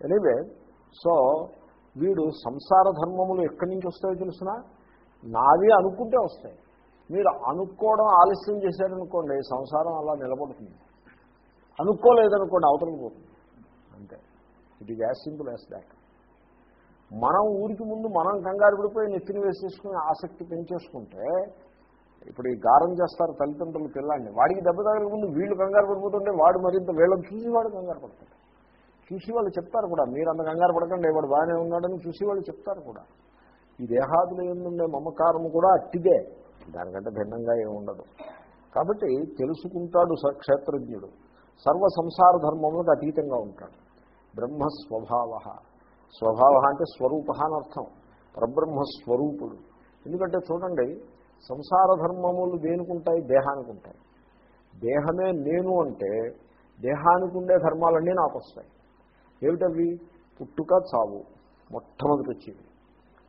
Anyway so వీడు సంసార ధర్మములు ఎక్కడి నుంచి వస్తాయో తెలిసిన? నావి అనుకుంటే వస్తాయి. మీరు అనుకోవడం ఆలస్యం చేశారనుకోండి సంసారం అలా నిలబడుతుంది. అనుకోలేదనుకోండి అవతలకి పోతుంది. అంతే. It is as simple as that మనం ఊరికి ముందు మనం కంగారు పడిపోయి నెత్తిని వేసేసుకుని ఆసక్తి పెంచేసుకుంటే ఇప్పుడు ఈ గారం చేస్తారు తల్లిదండ్రులు పిల్లాన్ని వాడికి దెబ్బ తగలక ముందు వీళ్ళు కంగారు పడిపోతుంటే వాడు మరింత వీళ్ళని చూసి వాడు కంగారు పడతాడు. చూసి వాళ్ళు చెప్తారు కూడా. మీరు అంత కంగారు పడకండి వాడు బాగానే ఉన్నాడని చూసి వాళ్ళు చెప్తారు కూడా. ఈ దేహాదులు ఏముండే మమకారము కూడా అట్టిదే. దానికంటే భిన్నంగా ఏముండదు కాబట్టి తెలుసుకుంటాడు స- క్షేత్రజ్ఞుడు. సర్వ సంసార ధర్మములకు అతీతంగా ఉంటాడు. బ్రహ్మ స్వభావ. స్వభావ అంటే స్వరూప అని అర్థం. పరబ్రహ్మ స్వరూపుడు. ఎందుకంటే చూడండి సంసార ధర్మములు దేనికి ఉంటాయి? దేహానికి ఉంటాయి. దేహమే నేను అంటే దేహానికి ఉండే ధర్మాలన్నీ నాకు వస్తాయి. ఏమిటవి? పుట్టుక చావు మొట్టమొదటి వచ్చింది.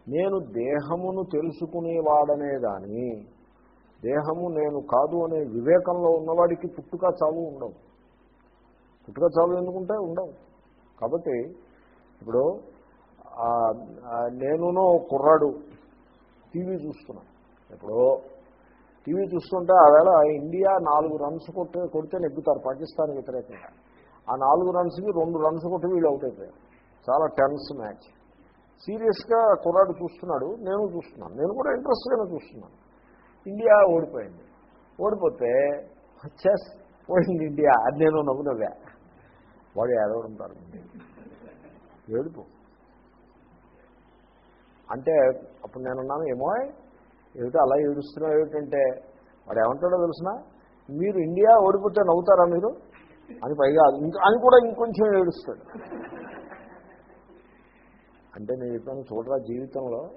నేను దేహమును తెలుసుకునేవాడనే దాని దేహము నేను కాదు అనే వివేకంలో ఉన్నవాడికి పుట్టుక చావు ఉండవు. పుట్టుక చావు ఎందుకుంటే ఉండవు. కాబట్టి ఇప్పుడు నేనునో ఓ కుర్రాడు టీవీ చూస్తున్నాను ఇప్పుడు టీవీ చూస్తుంటే ఆవేళ ఇండియా నాలుగు రన్స్ కొట్టే కొడితే నెగ్గుతారు పాకిస్తాన్ వ్యతిరేకంగా. ఆ నాలుగు రన్స్కి రెండు రన్స్ కొట్టి వీళ్ళు అవుట్ అయిపోయారు చాలా టెన్స్ మ్యాచ్. సీరియస్గా కుర్రాడు చూస్తున్నాడు నేను చూస్తున్నాను. నేను కూడా ఇంట్రెస్ట్గానే చూస్తున్నాను. ఇండియా ఓడిపోయింది. ఓడిపోతే చెస్ పోయింది ఇండియా. అది నేను నవ్వునవ్వా. వాడు ఏడవడం ప్రారంభించింది ఏడుపు. అంటే అప్పుడు నేనున్నాను ఏమో ఏమిటో అలా ఏడుస్తున్నావు? ఏమిటంటే? వాడు ఏమంటాడో తెలిసిన? మీరు ఇండియా ఓడిపోతే నవ్వుతారా మీరు? అని పైగా ఇంకా అని కూడా ఇంకొంచెం ఏడుస్తాడు. అంటే నేను చెప్పాను చూడరా జీవితంలో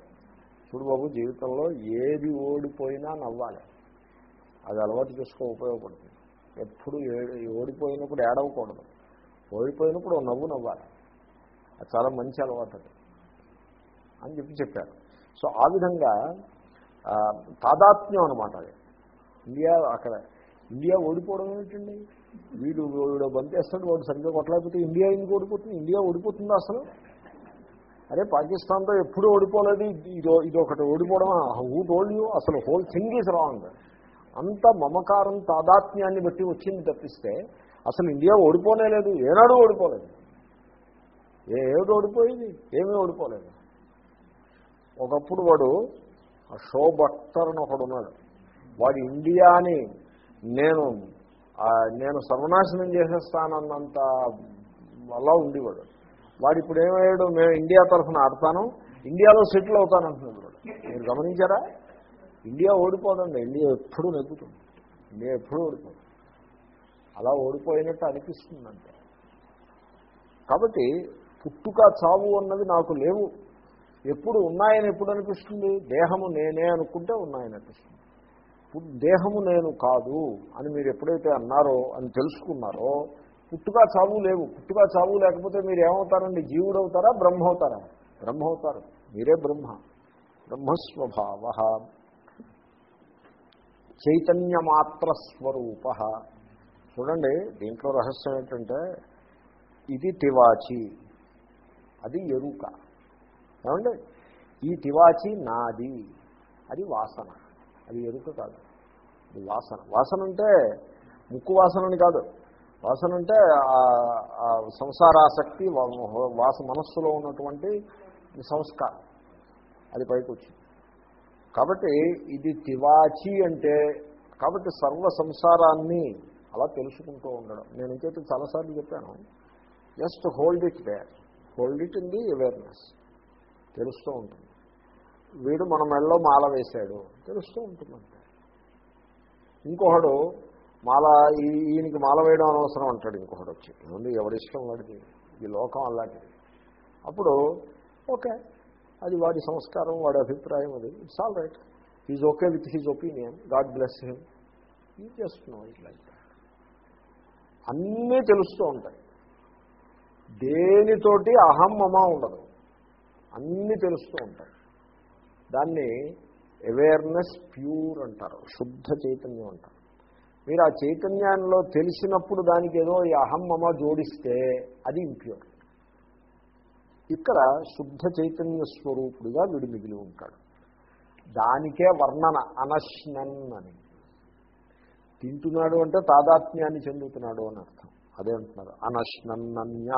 చూడు బాబు జీవితంలో ఏది ఓడిపోయినా నవ్వాలి. అది అలవాటు చేసుకో ఉపయోగపడుతుంది. ఎప్పుడు ఏ- ఓడిపోయినప్పుడు ఏడవకూడదు. ఓడిపోయినప్పుడు నవ్వు నవ్వాలి. అది చాలా మంచి అలవాటు అది. అని చెప్పి చెప్పారు. సో ఆ విధంగా తాదాత్మ్యం అనమాట అది. ఇండియా అక్కడ ఇండియా ఓడిపోవడం ఏమిటండి? వీడు వీడు బంతేస్తాడు వాడు సరిగ్గా కొట్టలేకపోతే ఇండియా ఎందుకు ఓడిపోతుంది? ఇండియా ఓడిపోతుందా అసలు? అరే పాకిస్తాన్తో ఎప్పుడు ఓడిపోలేదు? ఇదో ఇది ఒకటి ఓడిపోవడం హూ టోల్డ్ యూ అసలు హోల్ థింగ్ ఈజ్ రాంగ్ అంత మమకారం తాదాత్మ్యాన్ని బట్టి వచ్చింది తప్పిస్తే అసలు ఇండియా ఓడిపోనే లేదు. ఏనాడు ఓడిపోలేదు? ఏ ఏమిటి ఓడిపోయింది. ఏమీ ఓడిపోలేదు. ఒకప్పుడు వాడు షో బట్టర్ అని ఒకడు ఉన్నాడు. వాడు ఇండియాని నేను నేను సర్వనాశనం చేసేస్తానన్నంత అలా ఉండేవాడు. వాడు ఇప్పుడు ఏమయ్యాడు? మేము ఇండియా తరఫున ఆడతాను ఇండియాలో సెటిల్ అవుతానంటున్నాడు వాడు. మీరు గమనించారా? ఇండియా ఓడిపోదండి. ఇండియా ఎప్పుడూ నెగ్గుతుంది. ఇండియా ఎప్పుడూ ఓడిపోదు. అలా ఓడిపోయినట్టు అనిపిస్తుందంటే కాబట్టి పుట్టుక చావు అన్నది నాకు లేవు. ఎప్పుడు ఉన్నాయని ఎప్పుడు అనిపిస్తుంది? దేహము నేనే అనుకుంటే ఉన్నాయని అనిపిస్తుంది. దేహము నేను కాదు అని మీరు ఎప్పుడైతే అన్నారో అని తెలుసుకున్నారో పుట్టుక చావు లేవు. పుట్టుక చావు లేకపోతే మీరు ఏమవుతారండి? జీవుడు అవుతారా బ్రహ్మ అవుతారా బ్రహ్మ అవుతారు మీరే బ్రహ్మ. బ్రహ్మస్వభావ. చైతన్యమాత్ర స్వరూప. చూడండి దీంట్లో రహస్యం ఏంటంటే ఇది తివాచి. అది ఎరుక. ఏమండి? ఈ తివాచి నాది. అది వాసన. అది ఎరుక కాదు. వాసన. వాసన అంటే ముక్కు వాసనని కాదు. వాసన అంటే ఆ- సంసారాసక్తి వాస మనస్సులో ఉన్నటువంటి సంస్కారం. అది పైకి వచ్చింది కాబట్టి ఇది తివాచి అంటే కాబట్టి సర్వ సంసారాన్ని అలా తెలుసుకుంటూ ఉండడం. నేను ఇంకైతే చాలాసార్లు చెప్పాను just hold it there. Hold it in the awareness. తెలుస్తూ ఉంటుంది. వీడు మన మెడలో మాల వేశాడు తెలుస్తూ ఉంటుంది ఇంకొకడు మాల ఈ ఈయనకి మాల వేయడం అనవసరం అంటాడు ఇంకొకడు వచ్చి. ఏముంది ఎవడిష్టం వాడికి? ఈ లోకం అలాంటిది. అప్పుడు ఓకే అది వాడి సంస్కారం వాడి అభిప్రాయం అది. It's all right he's okay with his opinion god bless him ఈ జస్ట్ నో ఇట్ లైక్ అన్నీ తెలుస్తూ ఉంటాయి. దేనితోటి అహం మమ ఉండదు. అన్నీ తెలుస్తూ ఉంటాయి. దాన్ని అవేర్నెస్ ప్యూర్ అంటారు శుద్ధ చైతన్యం అంటారు. మీరు ఆ చైతన్యంలో తెలిసినప్పుడు దానికి ఏదో ఈ అహం మమ జోడిస్తే అది ఇంప్యూర్ ఇక్కడ శుద్ధ చైతన్య స్వరూపుడిగా వీడు మిగిలి ఉంటాడు. దానికే వర్ణన అనశ్నన్ అని. తింటున్నాడు అంటే తాదాత్మ్యాన్ని చెందుతున్నాడు అని అర్థం. అదే అంటున్నారు అనశ్నన్నన్య.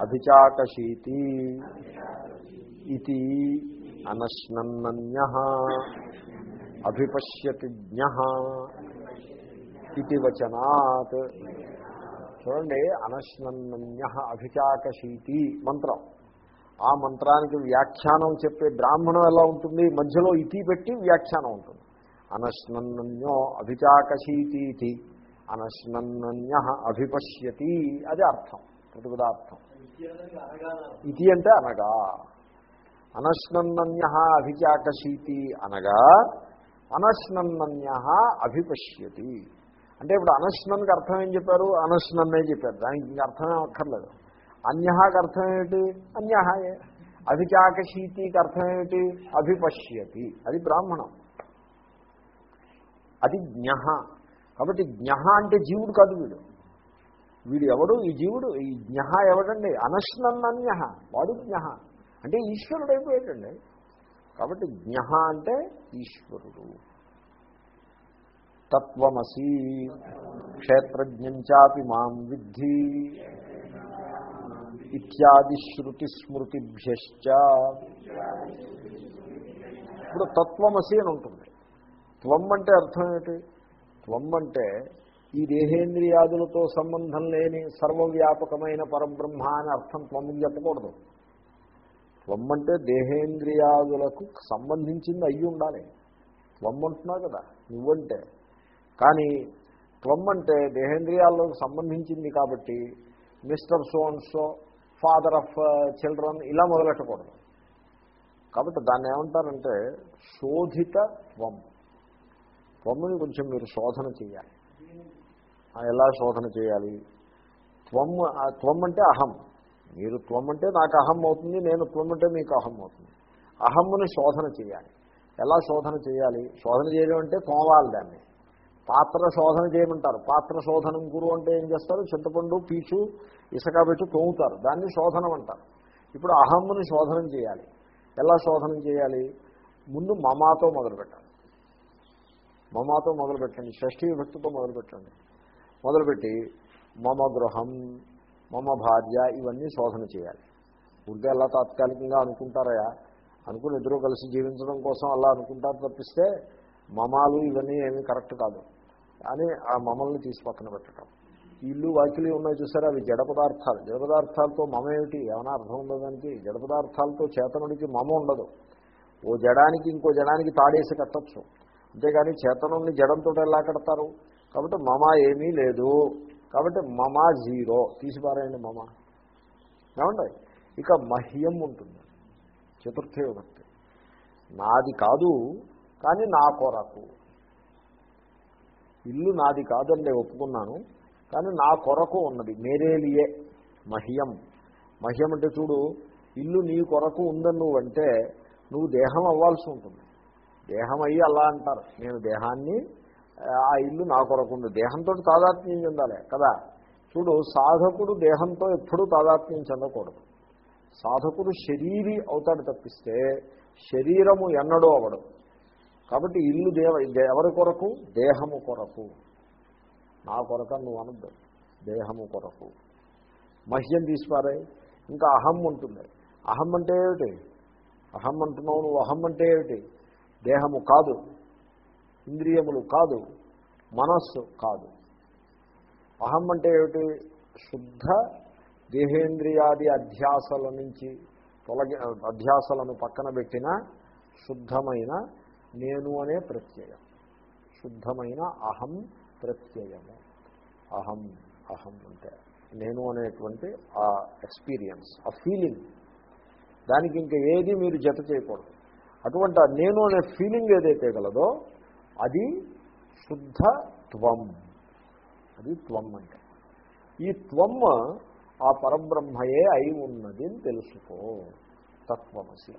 అభిచాకశీతి ఇది అనశ్నన్నన్య అభిపశ్యతి జ్ఞ ఇది వచనాత్. చూడండి అనశ్నన్నన్య అభిచాకశీతి మంత్రం. ఆ మంత్రానికి వ్యాఖ్యానం చెప్పే బ్రాహ్మణం ఎలా ఉంటుంది? మధ్యలో ఇతి పెట్టి వ్యాఖ్యానం ఉంటుంది. అనశ్నన్నన్యో అభిచాకశీతి అనశ్నన్నన్య అభిపశ్యతి. అది అర్థం ప్రతిపదార్థం. ఇది అంటే అనగా. అనశ్నన్నన్య అభిచాకశీతి అనగా అనశ్నన్నన్య అభిపశ్యతి. అంటే ఇప్పుడు అనశ్నన్కి అర్థం ఏం చెప్పారు? అనశ్నన్నే చెప్పారు. దానికి ఇంకా అర్థమే అక్కర్లేదు. అన్యహాకి అర్థం ఏమిటి? అన్యహాయే. అభిచాకశీతికి అర్థం ఏమిటి? అభిపశ్యతి. అది బ్రాహ్మణం. అది జ్ఞ కాబట్టి జ్ఞ అంటే జీవుడు కాదు వీడు. వీడు ఎవడు? ఈ జీవుడు. ఈ జ్ఞ ఎవడండి? అనశ్నన్నన్య. వాడు జ్ఞ అంటే ఈశ్వరుడు అయిపోయాడండి. కాబట్టి జ్ఞ అంటే ఈశ్వరుడు. తత్వమసి క్షేత్రజ్ఞం చాపి మాం విద్ధి ఇత్యాది శృతి స్మృతిభ్యశ్చ. ఇప్పుడు తత్వమసి అని ఉంటుంది. త్వం అంటే అర్థం ఏంటి? త్వం అంటే ఈ దేహేంద్రియాదులతో సంబంధం లేని సర్వవ్యాపకమైన పరబ్రహ్మ అని అర్థం త్వం చెప్పకూడదు. త్వం అంటే దేహేంద్రియాదులకు సంబంధించింది అయ్యి ఉండాలి. త్వం అంటున్నావు కదా నువ్వంటే. కానీ త్వం అంటే దేహేంద్రియాలకు సంబంధించింది కాబట్టి mister so and so father of children ఇలా మొదలెట్టకూడదు. కాబట్టి దాన్ని ఏమంటారంటే శోధిత త్వం. త్వమ్ని కొంచెం మీరు శోధన చేయాలి ఎలా శోధన చేయాలి? త్వం ఆ త్వం అంటే అహం. మీరు త్వం అంటే నాకు అహం అవుతుంది నేను త్వం అంటే మీకు అహం అవుతుంది. అహమ్ముని శోధన చేయాలి. ఎలా శోధన చేయాలి? శోధన చేయడం అంటే తోమాలి దాన్ని. పాత్ర శోధన చేయమంటారు. పాత్ర శోధనం గురు అంటే ఏం చేస్తారు? చింతపండు పీచు ఇసుక పెట్టి తోముతారు. దాన్ని శోధనం అంటారు. ఇప్పుడు అహమ్ముని శోధనం చేయాలి. ఎలా శోధనం చేయాలి? ముందు మమాతో మొదలుపెట్టాలి మమాతో మొదలుపెట్టండి షష్ఠీ విభక్తితో మొదలుపెట్టండి మొదలుపెట్టి మమ గృహం మమ భార్య ఇవన్నీ శోధన చేయాలి. ఉంటే అలా తాత్కాలికంగా అనుకుంటారయా? అనుకుని ఇద్దరూ కలిసి జీవించడం కోసం అలా అనుకుంటారు తప్పిస్తే మమాలు ఇవన్నీ ఏమీ కరెక్ట్ కాదు. అని ఆ మమల్ని తీసి పక్కన పెట్టడం ఇల్లు వాకిలి ఉన్నాయి చూసారా? అవి జడ పదార్థాలు. జడ పదార్థాలతో మమ ఏమిటి? ఏమైనా అర్థం ఉండదు దానికి? జడ పదార్థాలతో చేతనుడికి మమ ఉండదు. ఓ జడానికి ఇంకో జడానికి తాడేసి కట్టచ్చు. అంతేగాని చేతనుడిని జడంతో ఎలా కడతారు? కాబట్టి మమ ఏమీ లేదు. కాబట్టి మమ జీరో తీసిపారాయండి మమ. ఏమండి? ఇక మహ్యం ఉంటుంది. చతుర్థ విభక్తి. నాది కాదు కానీ నా కొరకు. ఇల్లు నాది కాదండి ఒప్పుకున్నాను కానీ నా కొరకు ఉన్నది. మేరేలియే మహ్యం. మహ్యం అంటే చూడు ఇల్లు నీ కొరకు ఉందని నువ్వు అంటే నువ్వు దేహం అవ్వాల్సి ఉంటుంది. దేహం అయ్యి అలా అంటారు. నేను దేహాన్ని ఆ ఇల్లు నా కొరకు ఉంది దేహంతో తాదాత్మ్యం చెందాలి కదా? చూడు సాధకుడు దేహంతో ఎప్పుడూ తాదాత్మ్యం చెందకూడదు. సాధకుడు శరీరీ అవుతాడు తప్పిస్తే శరీరము ఎన్నడూ అవడం కాబట్టి ఇల్లు దేవ ఎవరి కొరకు? దేహము కొరకు. నా కొరకు నువ్వు అనద్దు. దేహము కొరకు. మహ్యం తీసిపారాయి ఇంకా అహం ఉంటుంది. అహం అంటే ఏమిటి? అహం అంటున్నావు నువ్వు. అహం అంటే ఏమిటి? దేహము కాదు. ఇంద్రియములు కాదు మనస్సు కాదు. అహం అంటే ఏమిటి? శుద్ధ దేహేంద్రియాది అధ్యాసల నుంచి తొలగి అధ్యాసలను పక్కన పెట్టిన శుద్ధమైన నేను అనే ప్రత్యయం. శుద్ధమైన అహం ప్రత్యయము. అహం అహం అంటే నేను అనేటువంటి ఆ ఎక్స్పీరియన్స్ ఆ ఫీలింగ్. దానికి ఇంకా ఏది మీరు జత చేయకూడదు. అటువంటి ఆ నేను అనే ఫీలింగ్ ఏదైతే గలదో అది శుద్ధ త్వం. అది త్వం అంటే. ఈ త్వమ్మ ఆ పరబ్రహ్మయే అయి ఉన్నది అని తెలుసుకో. తత్వమసి.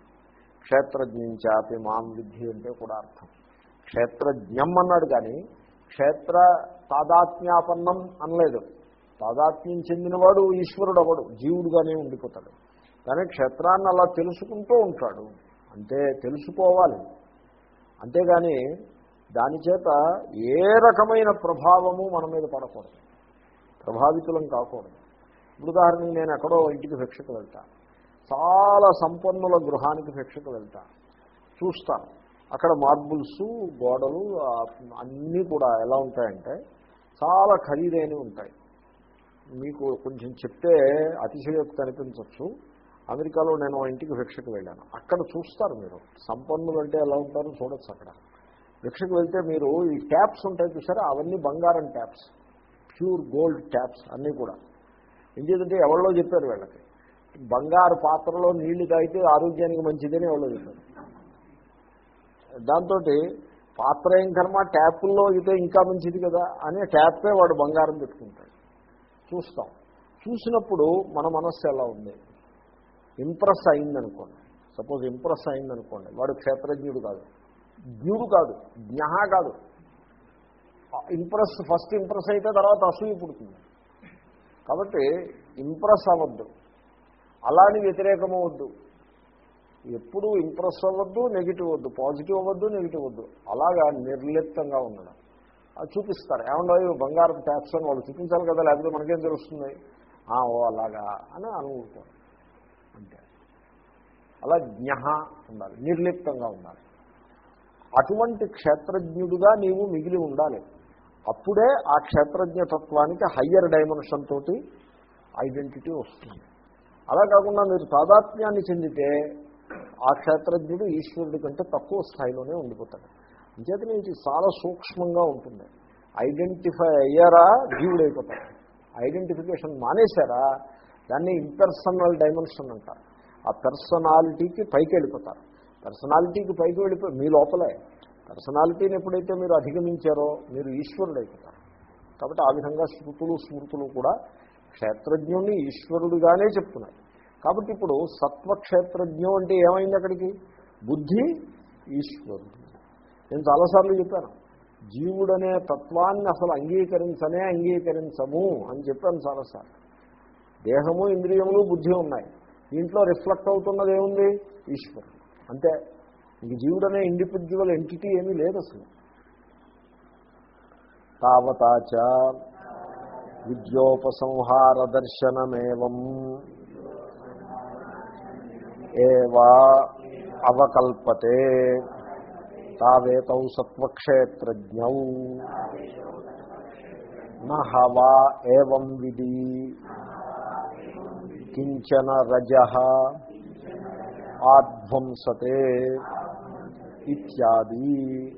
క్షేత్రజ్ఞంచాపి మాం విద్ధి అంటే కూడా అర్థం. క్షేత్రజ్ఞం అన్నాడు కానీ క్షేత్ర తాదాత్మ్యాపన్నం అనలేదు. తాదాత్మ్యం చెందినవాడు ఈశ్వరుడు అవడు జీవుడుగానే ఉండిపోతాడు. కానీ క్షేత్రాన్ని అలా తెలుసుకుంటూ ఉంటాడు. అంటే తెలుసుకోవాలి. అంతేగాని దాని చేత ఏ రకమైన ప్రభావము మన మీద పడకూడదు. ప్రభావితులం కాకూడదు. ఇప్పుడు ఉదాహరణకి నేను ఎక్కడో ఇంటికి భిక్షకు వెళ్తా. చాలా సంపన్నుల గృహానికి భిక్షకు వెళ్తా. చూస్తాను అక్కడ మార్బుల్స్ గోడలు అన్నీ కూడా ఎలా ఉంటాయంటే చాలా ఖరీదైనవి ఉంటాయి. మీకు కొంచెం చెప్తే అతిశయోక్తి అనిపించవచ్చు అమెరికాలో నేను ఇంటికి భిక్షకు వెళ్ళాను. అక్కడ చూస్తారు మీరు. సంపన్నులు అంటే ఎలా ఉంటారో చూడొచ్చు అక్కడ. భిక్షకు వెళ్తే మీరు ఈ ట్యాప్స్ ఉంటాయి చూసారా? అవన్నీ బంగారం ట్యాప్స్. ప్యూర్ గోల్డ్ ట్యాప్స్ అన్నీ కూడా. ఎందుకంటే ఎవరిలో చెప్పారు వీళ్ళకి. బంగారు పాత్రలో నీళ్ళు తాగితే ఆరోగ్యానికి మంచిదని ఎవరో చెప్పారు. దాంతో పాత్ర ఏం కర్మ? ట్యాపుల్లో అయితే ఇంకా మంచిది కదా అని ట్యాపే వాడు బంగారం పెట్టుకుంటాడు. చూస్తాం. చూసినప్పుడు మన మనస్సు ఎలా ఉంది? ఇంప్రెస్ అయిందనుకోండి. సపోజ్ ఇంప్రెస్ అయిందనుకోండి. వాడు క్షేత్రజ్ఞుడు కాదు. జ్ఞుడు కాదు జ్ఞ కాదు. ఇంప్రెస్ ఫస్ట్ ఇంప్రెస్ అయితే తర్వాత అసూయ పుడుతుంది. కాబట్టి ఇంప్రెస్ అవ్వద్దు. అలాని వ్యతిరేకం అవ్వద్దు ఎప్పుడూ ఇంప్రెస్ అవ్వద్దు నెగిటివ్ వద్దు. పాజిటివ్ అవ్వద్దు నెగిటివ్ వద్దు. అలాగా నిర్లిప్తంగా ఉండడం. అది చూపిస్తారు. ఏమన్నా బంగారం ట్యాప్స్ అని వాళ్ళు చూపించాలి కదా లేకపోతే మనకేం తెలుస్తుంది? ఆ, ఓ అలాగా అని అనుకుంటారు. అంతే అలా జ్ఞ ఉండాలి నిర్లిప్తంగా ఉండాలి. అటువంటి క్షేత్రజ్ఞుడుగా నీవు మిగిలి ఉండాలి. అప్పుడే ఆ క్షేత్రజ్ఞతత్వానికి హయ్యర్ డైమెన్షన్ తోటి ఐడెంటిటీ వస్తుంది. అలా కాకుండా మీరు తాదాత్మ్యాన్ని చెందితే ఆ క్షేత్రజ్ఞుడు ఈశ్వరుడి కంటే తక్కువ స్థాయిలోనే ఉండిపోతాడు. అంచేత ఇది చాలా సూక్ష్మంగా ఉంటుంది. ఐడెంటిఫై అయ్యారా? జీవుడైపోతాడు. ఐడెంటిఫికేషన్ మానేశారా? దాన్ని ఇంపర్సనల్ డైమెన్షన్ అంటారు. ఆ పర్సనాలిటీకి పైకి వెళ్ళిపోతారు పర్సనాలిటీకి పైకి వెళ్ళిపోయి మీ లోపలే. పర్సనాలిటీని ఎప్పుడైతే మీరు అధిగమించారో మీరు ఈశ్వరుడు అయిపోతారు కాబట్టి ఆ విధంగా శృతులు స్మృతులు కూడా క్షేత్రజ్ఞుణ్ణి ఈశ్వరుడుగానే చెప్తున్నాయి. కాబట్టి ఇప్పుడు సత్వక్షేత్రజ్ఞం అంటే ఏమైంది అక్కడికి? బుద్ధి ఈశ్వరుడు. నేను చాలాసార్లు చెప్పాను. జీవుడనే తత్వాన్ని అసలు అంగీకరించనే అంగీకరించము అని చెప్పాను చాలాసార్లు. దేహము ఇంద్రియములు బుద్ధి ఉన్నాయి. దీంట్లో రిఫ్లెక్ట్ అవుతున్నది ఏముంది? ఈశ్వరుడు. అంతే జీవుడు అనే ఇండివిజువల్ ఎంటిటీ ఏమీ లేదు అసలు. తావతాచ విద్యోపసంహార దర్శనమేవం ఏవా అవకల్పతే తావేతౌ సత్వక్షేత్రజ్ఞౌ నహవా ఏవం విధి కించన రజ ఆధ్వంసతే ఇత్యాది.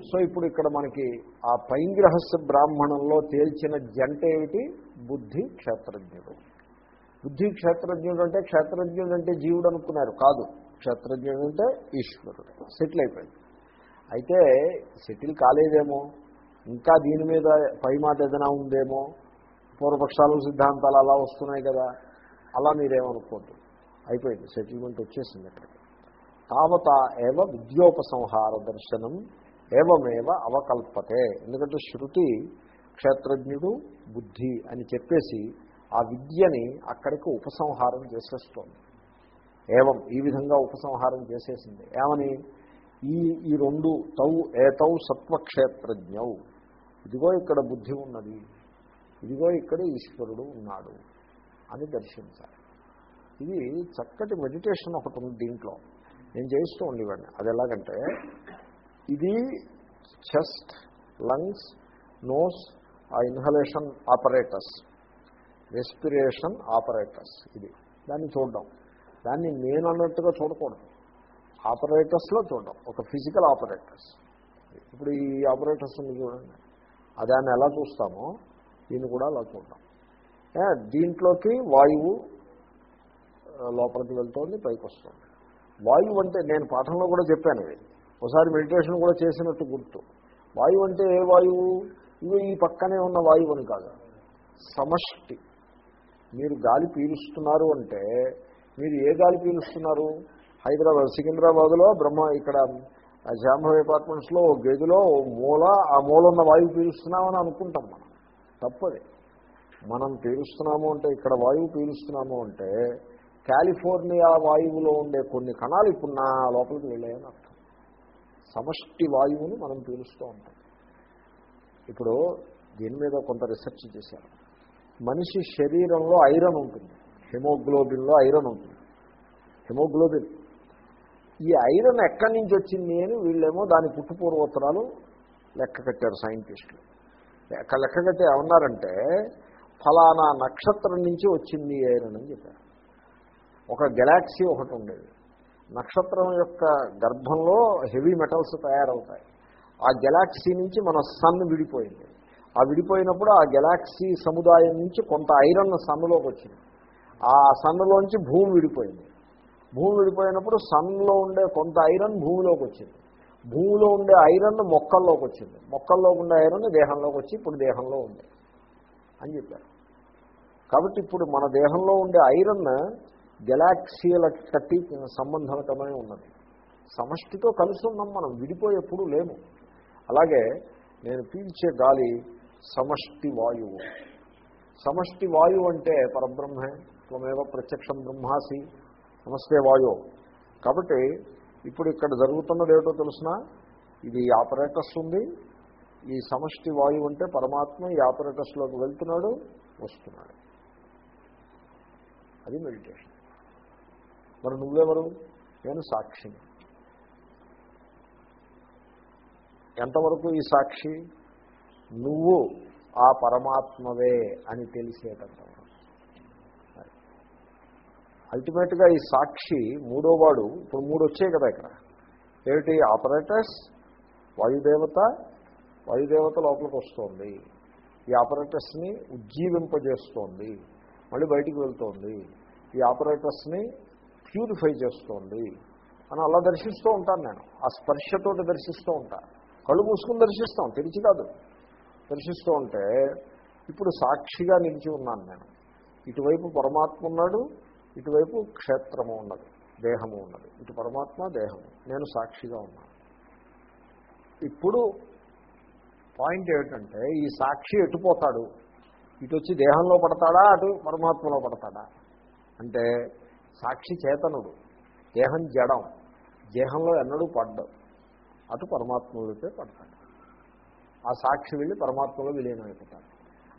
సో ఇప్పుడు ఇక్కడ మనకి ఆ పైంగ్రహస్య బ్రాహ్మణంలో తేల్చిన జంట ఏమిటి? బుద్ధి క్షేత్రజ్ఞుడు. బుద్ధి క్షేత్రజ్ఞుడు అంటే క్షేత్రజ్ఞుడు అంటే జీవుడు అనుకున్నారు. కాదు. క్షేత్రజ్ఞుడు అంటే ఈశ్వరుడు. సెటిల్ అయిపోయింది. అయితే సెటిల్ కాలేదేమో? ఇంకా దీని మీద పై మాట ఏదైనా ఉందేమో? పూర్వపక్షాలు సిద్ధాంతాలు అలా వస్తున్నాయి కదా. అలా మీరేమనుకోండి అయిపోయింది. సెటిల్మెంట్ వచ్చేసింది అక్కడికి తావత ఏవ విద్యోపసంహార దర్శనం ఏవమేవ అవకల్పతే. ఎందుకంటే శృతి క్షేత్రజ్ఞుడు బుద్ధి అని చెప్పేసి ఆ విద్యని అక్కడికి ఉపసంహారం చేసేస్తోంది. ఏవం ఈ విధంగా ఉపసంహారం చేసేసింది. ఏమని? ఈ ఈ రెండు తౌ ఏతౌ సత్వక్షేత్రజ్ఞౌ. ఇదిగో ఇక్కడ బుద్ధి ఉన్నది. ఇదిగో ఇక్కడ ఈశ్వరుడు ఉన్నాడు అని దర్శించాలి. ఇది చక్కటి మెడిటేషన్ ఒకటి ఉంది దీంట్లో. నేను చేయిస్తూ ఉండేవాడిని. అది ఎలాగంటే ఇది చెస్ట్ లంగ్స్ నోస్ ఆ ఇన్హలేషన్ ఆపరేటర్స్ రెస్పిరేషన్ ఆపరేటర్స్ ఇది. దాన్ని చూడడం. దాన్ని నేను అన్నట్టుగా చూడకూడదు. ఆపరేటర్స్లో చూడడం. ఒక ఫిజికల్ ఆపరేటర్స్ ఇప్పుడు ఈ ఆపరేటర్స్ ఉంది చూడండి. అది దాన్ని ఎలా చూస్తామో దీన్ని కూడా అలా చూడడం. దీంట్లోకి వాయువు లోపలికి వెళ్తోంది పైకి వస్తుంది. వాయువు అంటే నేను పాఠంలో కూడా చెప్పాను ఇది. ఒకసారి మెడిటేషన్ కూడా చేసినట్టు గుర్తు. వాయువు అంటే ఏ వాయువు? ఇవి ఈ పక్కనే ఉన్న వాయువు అని కాదు. సమష్టి. మీరు గాలి పీలుస్తున్నారు అంటే మీరు ఏ గాలి పీలుస్తున్నారు? హైదరాబాద్ సికింద్రాబాద్లో బ్రహ్మ ఇక్కడ శాంభవి అపార్ట్మెంట్స్లో ఓ గదిలో ఓ మూల ఆ మూల ఉన్న వాయువు పీలుస్తున్నామని అనుకుంటాం మనం. తప్పది. మనం పీలుస్తున్నాము అంటే ఇక్కడ వాయువు పీలుస్తున్నాము అంటే కాలిఫోర్నియా వాయువులో ఉండే కొన్ని కణాలు ఇప్పుడు నా లోపలికి వెళ్ళాయని అర్థం. సమష్టి వాయువుని మనం పీలుస్తూ ఉంటాం. ఇప్పుడు దీని మీద కొంత రీసెర్చ్ చేశారు. మనిషి శరీరంలో ఐరన్ ఉంటుంది. హిమోగ్లోబిన్లో ఐరన్ ఉంటుంది. హిమోగ్లోబిన్. ఈ ఐరన్ ఎక్కడి నుంచి వచ్చింది అని వీళ్ళేమో దాని పుట్టుపూర్వోత్తరాలు లెక్క కట్టారు సైంటిస్టులు. లెక్క లెక్క కట్టి ఏమన్నారంటే ఫలానా నక్షత్రం నుంచి వచ్చింది ఈ ఐరన్ అని చెప్పారు. ఒక గెలాక్సీ ఒకటి ఉండేది. నక్షత్రం యొక్క గర్భంలో హెవీ మెటల్స్ తయారవుతాయి. ఆ గెలాక్సీ నుంచి మన సన్ విడిపోయింది. ఆ విడిపోయినప్పుడు ఆ గెలాక్సీ సముదాయం నుంచి కొంత ఐరన్ సన్నులోకి వచ్చింది. ఆ సన్నులోంచి భూమి విడిపోయింది. భూమి విడిపోయినప్పుడు సన్లో ఉండే కొంత ఐరన్ భూమిలోకి వచ్చింది. భూమిలో ఉండే ఐరన్ మొక్కల్లోకి వచ్చింది. మొక్కల్లో ఉండే ఐరన్ దేహంలోకి వచ్చి ఇప్పుడు దేహంలో ఉంది అని చెప్పారు. కాబట్టి ఇప్పుడు మన దేహంలో ఉండే ఐరన్ గెలాక్సీల కట్టి సంబంధకమై ఉన్నది. సమష్టితో కలిసి ఉన్నాం మనం విడిపోయేప్పుడు లేము. అలాగే నేను పీల్చే గాలి సమష్టి వాయువు. సమష్టి వాయువు అంటే పరబ్రహ్మే త్వమేవ ప్రత్యక్షం బ్రహ్మాసి నమస్తే వాయు. కాబట్టి ఇప్పుడు ఇక్కడ జరుగుతున్నది ఏమిటో తెలిసిన? ఇది ఆపరేటర్స్ ఉంది. ఈ సమష్టి వాయువు అంటే పరమాత్మ ఈ ఆపరేటర్స్లోకి వెళ్తున్నాడు వస్తున్నాడు. అది మెడిటేషన్. మరి నువ్వెవరు? నేను సాక్షిని ఎంతవరకు ఈ సాక్షి? నువ్వు ఆ పరమాత్మవే అని తెలిసేటంత అల్టిమేట్గా ఈ సాక్షి మూడోవాడు ఇప్పుడు మూడు వచ్చాయి కదా ఇక్కడ. ఏమిటి? ఆపరేటర్స్ వాయుదేవత వాయుదేవత లోపలికి వస్తోంది. ఈ ఆపరేటర్స్ని ఉజ్జీవింపజేస్తోంది. మళ్ళీ బయటికి వెళ్తోంది. ఈ ఆపరేటర్స్ని ప్యూరిఫై చేస్తోంది అని అలా దర్శిస్తూ ఉంటాను నేను. ఆ స్పర్శతోటి దర్శిస్తూ ఉంటాను కళ్ళు మూసుకుని దర్శిస్తాం తెరిచి కాదు. దర్శిస్తూ ఉంటే ఇప్పుడు సాక్షిగా నిలిచి ఉన్నాను నేను. ఇటువైపు పరమాత్మ ఉన్నాడు ఇటువైపు క్షేత్రము ఉన్నది దేహము ఉన్నది. ఇటు పరమాత్మ దేహము. నేను సాక్షిగా ఉన్నాను. ఇప్పుడు పాయింట్ ఏమిటంటే ఈ సాక్షి ఎటుపోతాడు ఇటు వచ్చి దేహంలో పడతాడా? అటు పరమాత్మలో పడతాడా? అంటే సాక్షి చేతనుడు. దేహం జడం. దేహంలో ఎన్నడూ పడ్డం. అటు పరమాత్మలోకే పడతాడు. ఆ సాక్షి వెళ్ళి పరమాత్మలో విలీనం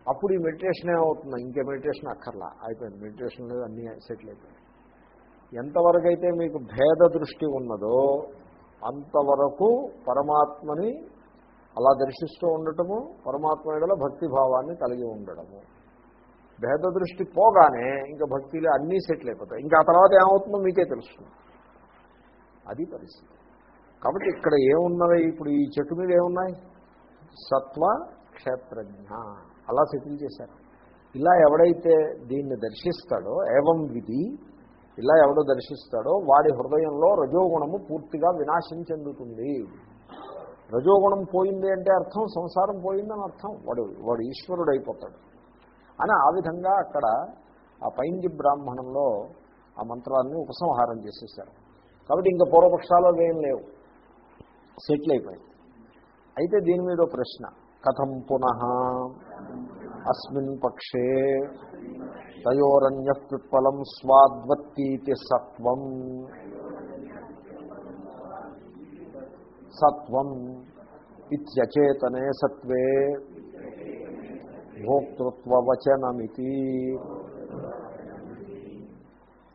అప్పుడు ఈ మెడిటేషన్ ఏమవుతుంది? ఇంకే మెడిటేషన్ అక్కర్లా. అయిపోయింది. మెడిటేషన్ లేదు అన్నీ సెటిల్ అయిపోయింది ఎంతవరకు అయితే మీకు భేద దృష్టి ఉన్నదో అంతవరకు పరమాత్మని అలా దర్శిస్తూ ఉండటము పరమాత్మ ఎడల భక్తిభావాన్ని కలిగి ఉండడము. భేద దృష్టి పోగానే ఇంకా భక్తిలో అన్నీ సెటిల్ అయిపోతాయి. ఇంకా ఆ తర్వాత ఏమవుతుందో మీకే తెలుస్తుంది. అది పరిస్థితి. కాబట్టి ఇక్కడ ఏమున్నవి? ఇప్పుడు ఈ చెట్టు మీద ఏమున్నాయి? సత్వ క్షేత్రజ్ఞ. అలా సెటిల్ చేశారు. ఇలా ఎవడైతే దీన్ని దర్శిస్తాడో ఏవం విధి ఇలా ఎవడో దర్శిస్తాడో వాడి హృదయంలో రజోగుణము పూర్తిగా వినాశం చెందుతుంది. రజోగుణం పోయింది అంటే అర్థం సంసారం పోయిందని అర్థం. వాడు వాడు ఈశ్వరుడు అయిపోతాడు అని ఆ విధంగా అక్కడ ఆ పైంది బ్రాహ్మణంలో ఆ మంత్రాన్ని ఉపసంహారం చేసేసారు కాబట్టి ఇంకా పూర్వపక్షాలు ఏం లేవు. సెటిల్ అయిపోయింది. అయితే దీని మీద ప్రశ్న. కథం పునః అస్మిన్ పక్షే తయోరణ్య పిప్పలం స్వాద్వత్తీతి సత్వం. సత్వం ఇత్యచేతనే సత్వే భోక్తృత్వవచనమితి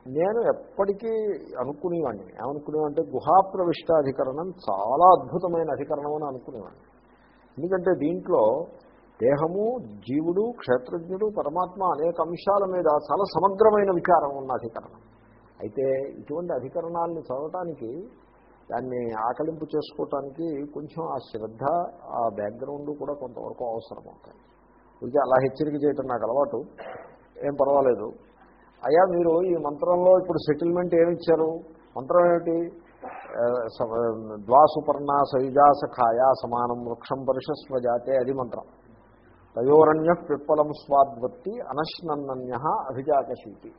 నేను ఎప్పటికీ అనుకునేవాడిని ఏమనుకునేవాడిని గుహాప్రవిష్టాధికరణం చాలా అద్భుతమైన అధికరణం అని అనుకునేవాడిని ఎందుకంటే దీంట్లో దేహము జీవుడు క్షేత్రజ్ఞుడు పరమాత్మ అనేక అంశాల మీద చాలా సమగ్రమైన విచారం ఉన్న అధికరణం. అయితే ఇటువంటి అధికరణాలను చదవటానికి దాన్ని ఆకలింపు చేసుకోవటానికి కొంచెం ఆ శ్రద్ధ ఆ బ్యాక్గ్రౌండ్ కూడా కొంతవరకు అవసరం అవుతాయి ఇది అలా హెచ్చరిక చేయటం నాకు అలవాటు. ఏం పర్వాలేదు. అయ్యా మీరు ఈ మంత్రంలో ఇప్పుడు సెటిల్మెంట్ ఏమిచ్చారు మంత్రం ఏమిటి? ద్వాసుపర్ణ సయుజాసఖాయ సమానం వృక్షం పరిషస్వ జాతే అది మంత్రం. తయోరణ్య పిప్పలం స్వాద్వత్తి అనశ్నన్నన్య అభిజాకశీతి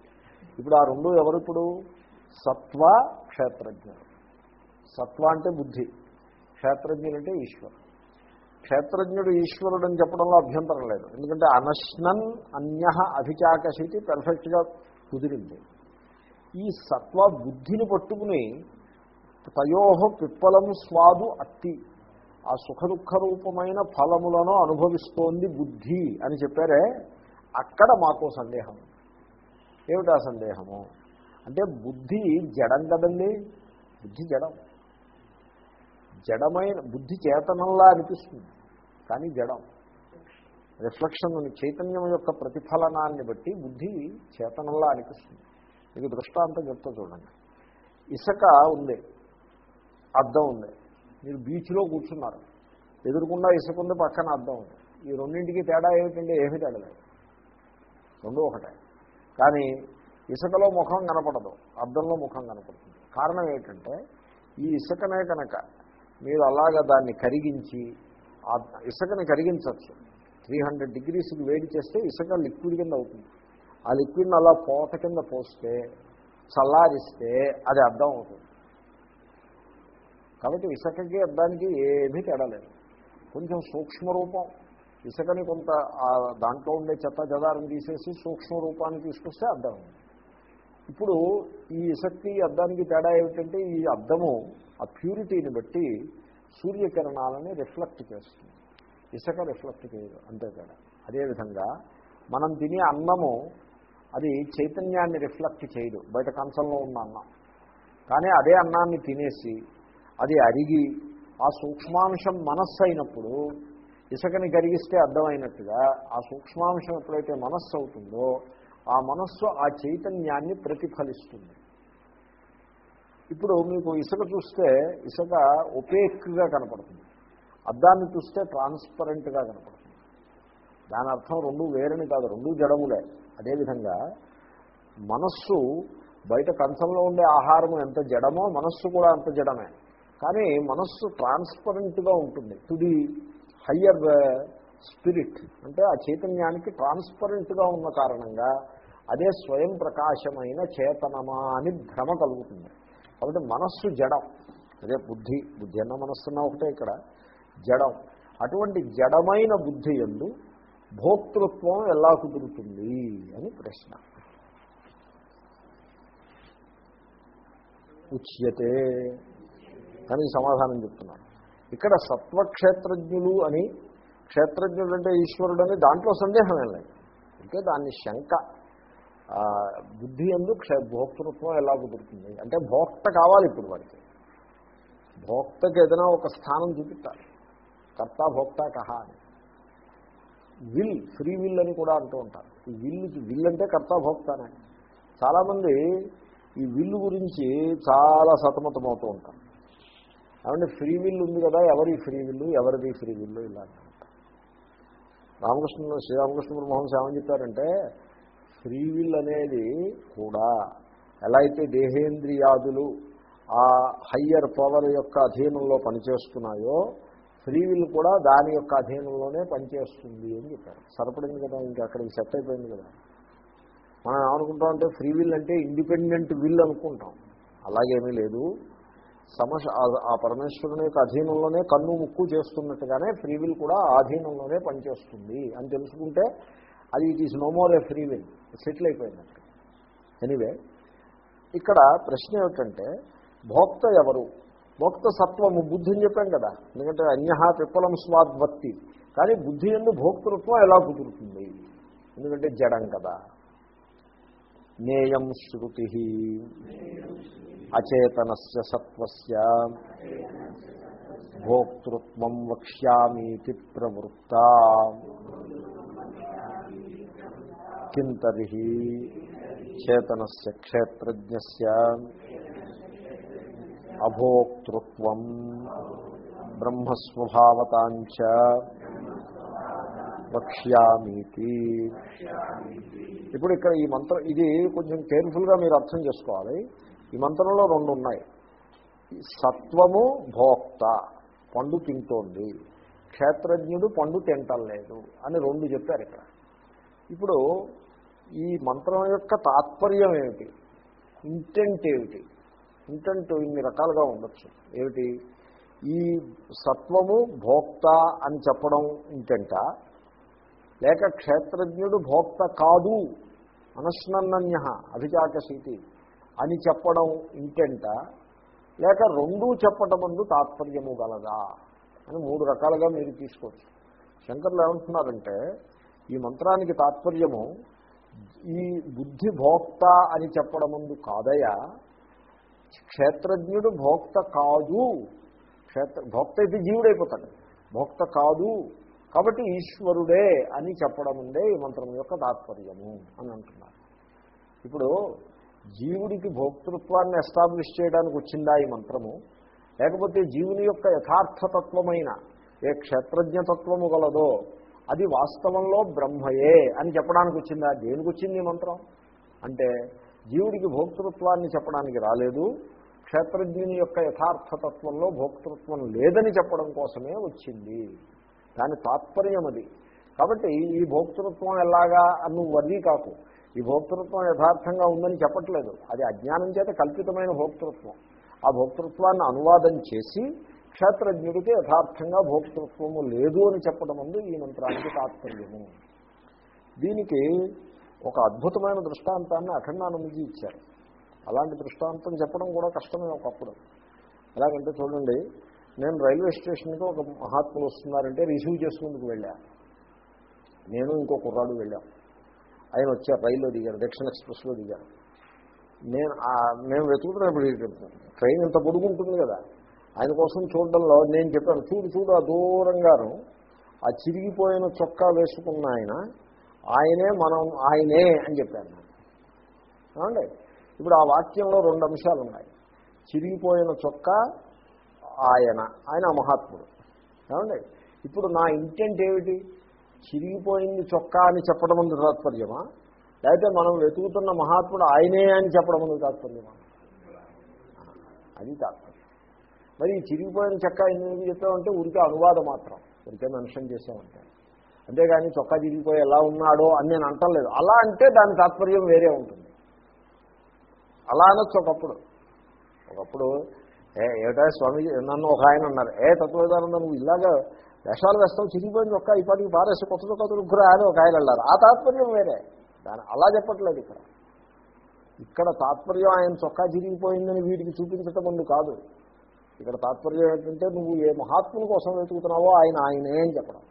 ఇప్పుడు ఆ రెండు ఎవరిప్పుడు సత్వ క్షేత్రజ్ఞుడు సత్వ అంటే బుద్ధి. క్షేత్రజ్ఞులు అంటే ఈశ్వరు. క్షేత్రజ్ఞుడు ఈశ్వరుడు అని చెప్పడంలో అభ్యంతరం లేదు. ఎందుకంటే అనశ్నన్ అన్య అభిచాకశితి పెర్ఫెక్ట్గా కుదిరింది. ఈ సత్వ బుద్ధిని పట్టుకుని తయోహ పిప్పలం స్వాదు అత్తి. ఆ సుఖ రూపమైన ఫలములను అనుభవిస్తోంది బుద్ధి అని చెప్పారే అక్కడ మాకు సందేహం. ఏమిటా సందేహము? అంటే బుద్ధి జడం కదండి. బుద్ధి జడం. జడమైన బుద్ధి చేతనంలా అనిపిస్తుంది. కానీ జడం. రిఫ్లెక్షన్ చైతన్యం యొక్క ప్రతిఫలనాన్ని బట్టి బుద్ధి చేతనంలా అనిపిస్తుంది. మీకు దృష్టాంతం చెప్తా చూడండి. ఇసుక ఉంది. అద్దం ఉంది. మీరు బీచ్లో కూర్చున్నారు. ఎదురుకుండా ఇసుక ఉంది పక్కన అద్దం ఉంది. ఈ రెండింటికి తేడా ఏమిటంటే ఏమీ తేడా లేదు. రెండు ఒకటే. కానీ ఇసుకలో ముఖం కనపడదు. అద్దంలో ముఖం కనపడుతుంది. కారణం ఏంటంటే ఈ ఇసుకనే కనుక మీరు అలాగా దాన్ని కరిగించి ఆ ఇసుకని కరిగించవచ్చు. త్రీ హండ్రెడ్ డిగ్రీస్కి వేడి చేస్తే ఇసుక లిక్విడ్ కింద అవుతుంది. ఆ లిక్విడ్ని అలా పోత కింద పోస్తే చల్లారిస్తే అది అర్థం అవుతుంది. కాబట్టి ఇసుకకి అర్థానికి ఏమీ తేడలేదు కొంచెం సూక్ష్మ రూపం ఇసుకని కొంత దాంట్లో ఉండే చెత్త జదారం తీసేసి సూక్ష్మరూపాన్ని తీసుకొస్తే అర్థం ఇప్పుడు ఈ ఇసక్తి అద్దానికి తేడా ఏమిటంటే ఈ అద్దము ఆ ప్యూరిటీని బట్టి సూర్యకిరణాలని రిఫ్లెక్ట్ చేస్తుంది. ఇసుక రిఫ్లెక్ట్ చేయదు అంతే కదా అదేవిధంగా మనం తినే అన్నము అది చైతన్యాన్ని రిఫ్లెక్ట్ చేయదు బయట కంచంలో ఉన్న అన్నం. కానీ అదే అన్నాన్ని తినేసి అది అరిగి ఆ సూక్ష్మాంశం మనస్సు అయినప్పుడు ఇసుకని కరిగిస్తే అర్థమైనట్టుగా ఆ సూక్ష్మాంశం ఎప్పుడైతే మనస్సు అవుతుందో ఆ మనస్సు ఆ చైతన్యాన్ని ప్రతిఫలిస్తుంది. ఇప్పుడు మీకు ఇసుక చూస్తే ఇసుక ఒపేక్గా కనపడుతుంది. అద్దాన్ని చూస్తే ట్రాన్స్పరెంట్గా కనపడుతుంది. దాని అర్థం రెండు వేరని కాదు రెండు జడములే. అదేవిధంగా మనస్సు బయట కంచంలో ఉండే ఆహారం ఎంత జడమో మనస్సు కూడా అంత జడమే. కానీ మనస్సు ట్రాన్స్పరెంట్గా ఉంటుంది. To the higher spirit. అంటే ఆ చైతన్యానికి ట్రాన్స్పరెంట్గా ఉన్న కారణంగా అదే స్వయం ప్రకాశమైన చేతనమా అని భ్రమ కలుగుతుంది. కాబట్టి మనస్సు జడం. అదే బుద్ధి బుద్ధి అన్న మనస్సున్న ఒకటే ఇక్కడ. జడం. అటువంటి జడమైన బుద్ధి ఎందు భోక్తృత్వం ఎలా కుదురుతుంది అని ప్రశ్న. ఉచ్యతే అని సమాధానం చెప్తున్నాను ఇక్కడ సత్వక్షేత్రజ్ఞులు అని క్షేత్రజ్ఞుడు అంటే ఈశ్వరుడు అని దాంట్లో సందేహం లేదు. అంటే దాన్ని శంక బుద్ధి ఎందు భోక్తృత్వం ఎలా కుదురుతుంది? అంటే భోక్త కావాలి ఇప్పుడు వాడికి. భోక్తకి ఏదైనా ఒక స్థానం చూపిస్తారు. కర్త భోక్త కహ అని. విల్ ఫ్రీ విల్ అని కూడా అంటూ ఉంటారు. ఈ విల్ విల్ అంటే కర్త భోక్తానే. చాలామంది ఈ విల్లు గురించి చాలా సతమతమవుతూ ఉంటారు. కాబట్టి ఫ్రీ విల్ ఉంది కదా ఎవరి ఫ్రీ విల్లు ఎవరిది ఫ్రీ విల్లు ఇలా రామకృష్ణ శ్రీరామకృష్ణ బ్రహ్మహంస ఏమని చెప్పారంటే ఫ్రీ విల్ అనేది కూడా. ఎలా అయితే దేహేంద్రియాదులు ఆ హయ్యర్ పవర్ యొక్క అధీనంలో పనిచేస్తున్నాయో ఫ్రీ విల్ కూడా దాని యొక్క అధీనంలోనే పనిచేస్తుంది అని చెప్పారు. సరిపడింది కదా ఇంకా అక్కడికి సెట్ అయిపోయింది కదా. మనం ఏమనుకుంటాం అంటే ఫ్రీ విల్ అంటే ఇండిపెండెంట్ విల్ అనుకుంటాం. అలాగేమీ లేదు. సమస్య ఆ పరమేశ్వరుని యొక్క అధీనంలోనే కన్ను ముక్కు చేస్తున్నట్టుగానే ఫ్రీ విల్ కూడా ఆధీనంలోనే పనిచేస్తుంది అని తెలుసుకుంటే అది it is no more a free will settle అయిపోయింది ఎనీవే ఇక్కడ ప్రశ్న ఏమిటంటే భోక్త ఎవరు? భోక్త సత్వము బుద్ధి అని చెప్పాం కదా. ఎందుకంటే అన్య పిప్పలం స్వాద్వత్తి కానీ బుద్ధి ఎందు భోక్తృత్వం ఎలా కుదురుతుంది? ఎందుకంటే జడం కదా. నేయం శృతి. అచేతనస్య సత్వస్య. భోక్తృత్వం వక్ష్యామీతి ప్రవృత్త. కిం తర్హి చేతనస్య క్షేత్రజ్ఞస్య అభోక్తృత్వం బ్రహ్మస్వభావతాంచ వక్ష్యామీతి. ఇప్పుడు ఇక్కడ ఈ మంత్రం ఇది కొంచెం కేర్ఫుల్గా మీరు అర్థం చేసుకోవాలి. ఈ మంత్రంలో రెండు ఉన్నాయి. సత్వము భోక్త పండు తింటోంది. క్షేత్రజ్ఞుడు పండు తింటలేదు అని రెండు చెప్పారు ఇక్కడ. ఇప్పుడు ఈ మంత్రం యొక్క తాత్పర్యం ఏమిటి? ఇంటెంట్ ఏమిటి? ఇంటెంట్ ఇన్ని రకాలుగా ఉండొచ్చు. ఏమిటి? ఈ సత్వము భోక్త అని చెప్పడం ఇంటెంట లేక క్షేత్రజ్ఞుడు భోక్త కాదు. అనశ్నన్నన్య అభిజాకశీతి అని చెప్పడం ఇంటెంట లేక రెండూ చెప్పటం ముందు తాత్పర్యము గలదా? అని మూడు రకాలుగా మీరు తీసుకోవచ్చు. శంకర్లు ఏమంటున్నారంటే ఈ మంత్రానికి తాత్పర్యము ఈ బుద్ధి భోక్త అని చెప్పడం ముందు కాదయా క్షేత్రజ్ఞుడు భోక్త కాదు. క్షేత్ర భోక్త అయితే జీవుడైపోతాడు. భోక్త కాదు. కాబట్టి ఈశ్వరుడే అని చెప్పడం ఉండే ఈ మంత్రం యొక్క తాత్పర్యము అని అంటున్నారు. ఇప్పుడు జీవుడికి భోక్తృత్వాన్ని ఎస్టాబ్లిష్ చేయడానికి వచ్చిందా ఈ మంత్రము? లేకపోతే జీవుని యొక్క యథార్థతత్వమైన ఏ క్షేత్రజ్ఞతత్వము గలదో అది వాస్తవంలో బ్రహ్మయే అని చెప్పడానికి వచ్చిందా? దేనికి వచ్చింది ఈ మంత్రం? అంటే జీవుడికి భోక్తృత్వాన్ని చెప్పడానికి రాలేదు క్షేత్రజ్ఞుని యొక్క యథార్థతత్వంలో భోక్తృత్వం లేదని చెప్పడం కోసమే వచ్చింది. దాని తాత్పర్యం అది. కాబట్టి ఈ భోక్తృత్వం ఎలాగా నువ్వు వర్రీ కాకు. ఈ భోక్తృత్వం యథార్థంగా ఉందని చెప్పట్లేదు. అది అజ్ఞానం చేత కల్పితమైన భోక్తృత్వం. ఆ భోక్తృత్వాన్ని అనువాదం చేసి క్షేత్రజ్ఞుడికి యథార్థంగా భోక్తృత్వము లేదు అని చెప్పడం ముందు ఈ మంత్రానికి తాత్పర్యము. దీనికి ఒక అద్భుతమైన దృష్టాంతాన్ని అఖండానందజీ ఇచ్చారు. అలాంటి దృష్టాంతం చెప్పడం కూడా కష్టమే ఒకప్పుడు. ఎలాగంటే చూడండి నేను రైల్వే స్టేషన్కి ఒక మహాత్ములు వస్తున్నారంటే రిసీవ్ చేసుకుందుకు వెళ్ళా. నేను ఇంకో కుర్రాడు వెళ్ళాం. ఆయన వచ్చారు రైల్లో దిగారు దక్షిణ ఎక్స్ప్రెస్లో దిగారు. నేను మేము వెతుకుతున్నప్పుడు ట్రైన్ ఇంత పొడుగుంటుంది కదా ఆయన కోసం చూడడంలో నేను చెప్పాను చూడు చూడు ఆ దూరంగాను ఆ చిరిగిపోయిన చొక్కా వేసుకున్న ఆయన ఆయనే మనం ఆయనే అని చెప్పాను ఏమండి? ఇప్పుడు ఆ వాక్యంలో రెండు అంశాలు ఉన్నాయి. చిరిగిపోయిన చొక్కా ఆయన ఆయన మహాత్ముడు. ఏమండి? ఇప్పుడు నా ఇంటెంట్ ఏమిటి? చిరిగిపోయింది చొక్కా అని చెప్పడం ముందు తాత్పర్యమా? లేకపోతే మనం వెతుకుతున్న మహాత్ముడు ఆయనే అని చెప్పడం ముందు తాత్పర్యమా? అది తాత్పర్యం. మరి ఈ చిరిగిపోయిన చెక్క ఎందుకు చెప్పామంటే ఊరికే అనువాదం మాత్రం. ఊరికే మెన్షన్ చేసామంటే. అంతేగాని చొక్కా చిరిగిపోయి ఎలా ఉన్నాడో అని నేను అంటలేదు అలా అంటే దాని తాత్పర్యం వేరే ఉంటుంది. అలా అనొచ్చు ఒకప్పుడు. ఒకప్పుడు ఏ ఏటా స్వామి నన్ను ఒక ఆయన అన్నారు. ఏ తత్వవేదానంద నువ్వు ఇలాగా వేషాలు వేస్తావు చిరిగిపోయింది ఒక్క ఇప్పటికి పారేసి కొత్త కొత్త దొరుకురా ఆయన ఒక ఆయన అన్నారు. ఆ తాత్పర్యం వేరే. దాని అలా చెప్పట్లేదు ఇక్కడ. ఇక్కడ తాత్పర్యం ఆయన చొక్కా చిరిగిపోయిందని వీటికి చూపించటం ముందు కాదు. ఇక్కడ తాత్పర్యం ఏంటంటే నువ్వు ఏ మహాత్ముని కోసం వెతుకుతున్నావో ఆయన ఆయనే అని చెప్పడం.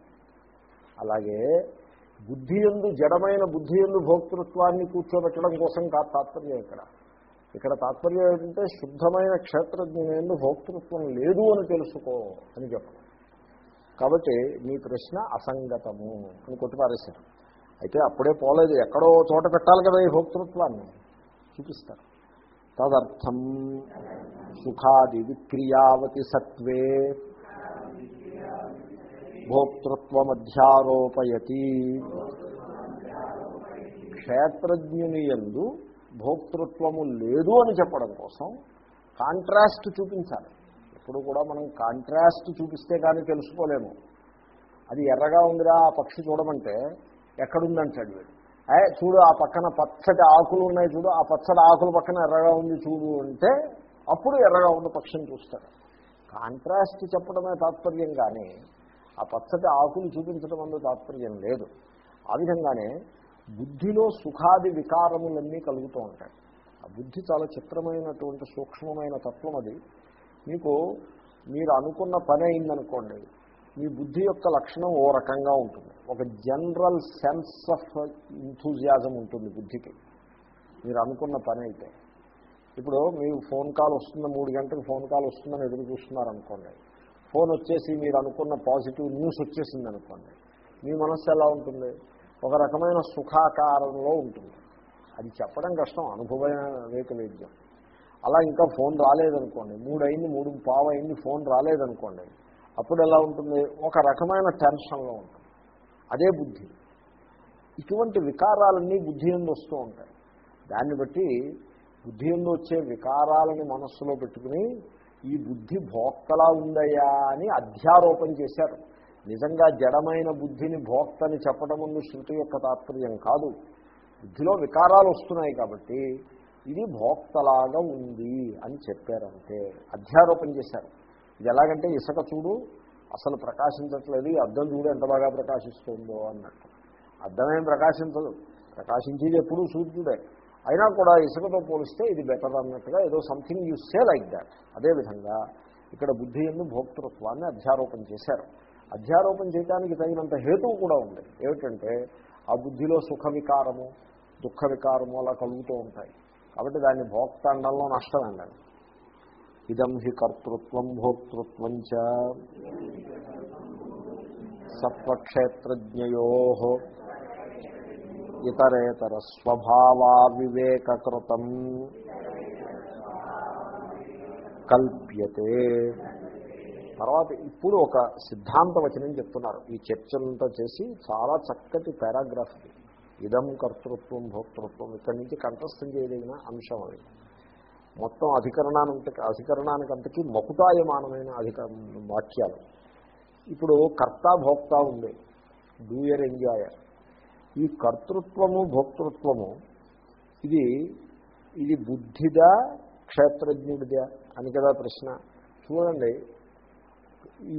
అలాగే బుద్ధి ఎందు జడమైన బుద్ధి ఎందు భోక్తృత్వాన్ని కూర్చోబెట్టడం కోసం కాదు తాత్పర్యం ఇక్కడ. ఇక్కడ తాత్పర్యం ఏంటంటే శుద్ధమైన క్షేత్రజ్ఞులందు భోక్తృత్వం లేదు అని తెలుసుకో అని చెప్పడం. కాబట్టి నీ ప్రశ్న అసంగతము అని కొట్టిపారేశారు. అయితే అప్పుడే పోలేదు. ఎక్కడో చోట పెట్టాలి కదా ఈ భోక్తృత్వాన్ని. చూపిస్తారు. తదర్థం సుఖాది విక్రియావతి సత్వే. భోక్తృత్వమధ్యారోపయతి. క్షేత్రజ్ఞుని ఎందు భోక్తృత్వము లేదు అని చెప్పడం కోసం కాంట్రాస్ట్ చూపించాలి. ఎప్పుడు కూడా మనం కాంట్రాస్ట్ చూపిస్తే కానీ తెలుసుకోలేము. అది ఎర్రగా ఉందిరా ఆ పక్షి చూడమంటే ఎక్కడుందంటాడు వీడు? చూడు ఆ పక్కన పచ్చటి ఆకులు ఉన్నాయి చూడు ఆ పచ్చడి ఆకుల పక్కన ఎర్రగా ఉంది చూడు అంటే అప్పుడు ఎర్రగా ఉన్న పక్షిని చూస్తాడు. కాంట్రాస్ట్ చెప్పడమే తాత్పర్యం కానీ ఆ పచ్చటి ఆకులు చూపించడం అన్న తాత్పర్యం లేదు. ఆ విధంగానే బుద్ధిలో సుఖాది వికారములన్నీ కలుగుతూ ఉంటాయి. ఆ బుద్ధి చాలా చిత్రమైనటువంటి సూక్ష్మమైన తత్వం అది. మీకు మీరు అనుకున్న పని అయిందనుకోండి మీ బుద్ధి యొక్క లక్షణం ఓ రకంగా ఉంటుంది. ఒక జనరల్ సెన్స్ ఆఫ్ ఇంథూజియాజం ఉంటుంది బుద్ధికి. మీరు అనుకున్న పని అయితే. ఇప్పుడు మీరు ఫోన్ కాల్ వస్తుంది మూడు గంటలకు ఫోన్ కాల్ వస్తుందని ఎదురు చూస్తున్నారనుకోండి. ఫోన్ వచ్చేసి మీరు అనుకున్న పాజిటివ్ న్యూస్ వచ్చేసింది అనుకోండి. మీ మనస్సు ఎలా ఉంటుంది? ఒక రకమైన సుఖాకారంలో ఉంటుంది. అది చెప్పడం కష్టం అనుభవమైన వేక వైద్యం అలా ఇంకా ఫోన్ రాలేదనుకోండి. మూడు అయింది మూడు పావు అయింది ఫోన్ రాలేదనుకోండి. అప్పుడు ఎలా ఉంటుంది? ఒక రకమైన టెన్షన్లో ఉంటుంది అదే బుద్ధి. ఇటువంటి వికారాలన్నీ బుద్ధి ఎందు వస్తూ ఉంటాయి. దాన్ని బట్టి బుద్ధి ఎందు వచ్చే వికారాలని మనస్సులో పెట్టుకుని ఈ బుద్ధి భోక్తలా ఉందయ్యా అని అధ్యారోపణ చేశారు. నిజంగా జడమైన బుద్ధిని భోక్తని చెప్పడం ముందు శృతి యొక్క తాత్పర్యం కాదు. బుద్ధిలో వికారాలు వస్తున్నాయి కాబట్టి ఇది భోక్తలాగా ఉంది అని చెప్పారంటే అధ్యారోపణ చేశారు. ఇది ఎలాగంటే ఇసుక చూడు అసలు ప్రకాశించట్లేదు అద్దం చూడు ఎంత బాగా ప్రకాశిస్తుందో అన్నట్టు. అద్దమేం ప్రకాశించదు. ప్రకాశించేది ఎప్పుడూ సూర్యుడే. అయినా కూడా ఇసుకతో పోలిస్తే ఇది బెటర్ అన్నట్టుగా ఏదో something you say like that అదేవిధంగా ఇక్కడ బుద్ధి ఎందు భోక్తృత్వాన్ని అధ్యారోపణ చేశారు. అధ్యారోపణ చేయడానికి తగినంత హేతువు కూడా ఉంది. ఏమిటంటే ఆ బుద్ధిలో సుఖ వికారము దుఃఖ వికారము అలా కలుగుతూ ఉంటాయి. కాబట్టి దాన్ని భోక్త అండంలో నష్టం అండి ఇదం హి కర్తృత్వం భోక్తృత్వం చ. సత్వక్షేత్రజ్ఞయో ఇతరేతర స్వభావావివేకకృతం. కల్ప్యతే. తర్వాత ఇప్పుడు ఒక సిద్ధాంత వచనం చెప్తున్నారు. ఈ చర్చంతా చేసి చాలా చక్కటి పారాగ్రాఫ్. ఇదం కర్తృత్వం భోక్తృత్వం ఇక్కడి నుంచి కంఠస్థం చేయదగిన అంశం అది. మొత్తం అధికరణానికి అధికరణానికంతకీ మకుటాయమానమైన అధిక వాక్యాలు. ఇప్పుడు కర్త భోక్త ఉంది. డూయర్ ఎంజాయర్ ఈ కర్తృత్వము భోక్తృత్వము ఇది ఇది బుద్ధిదా క్షేత్రజ్ఞుడిదా అని కదా ప్రశ్న. చూడండి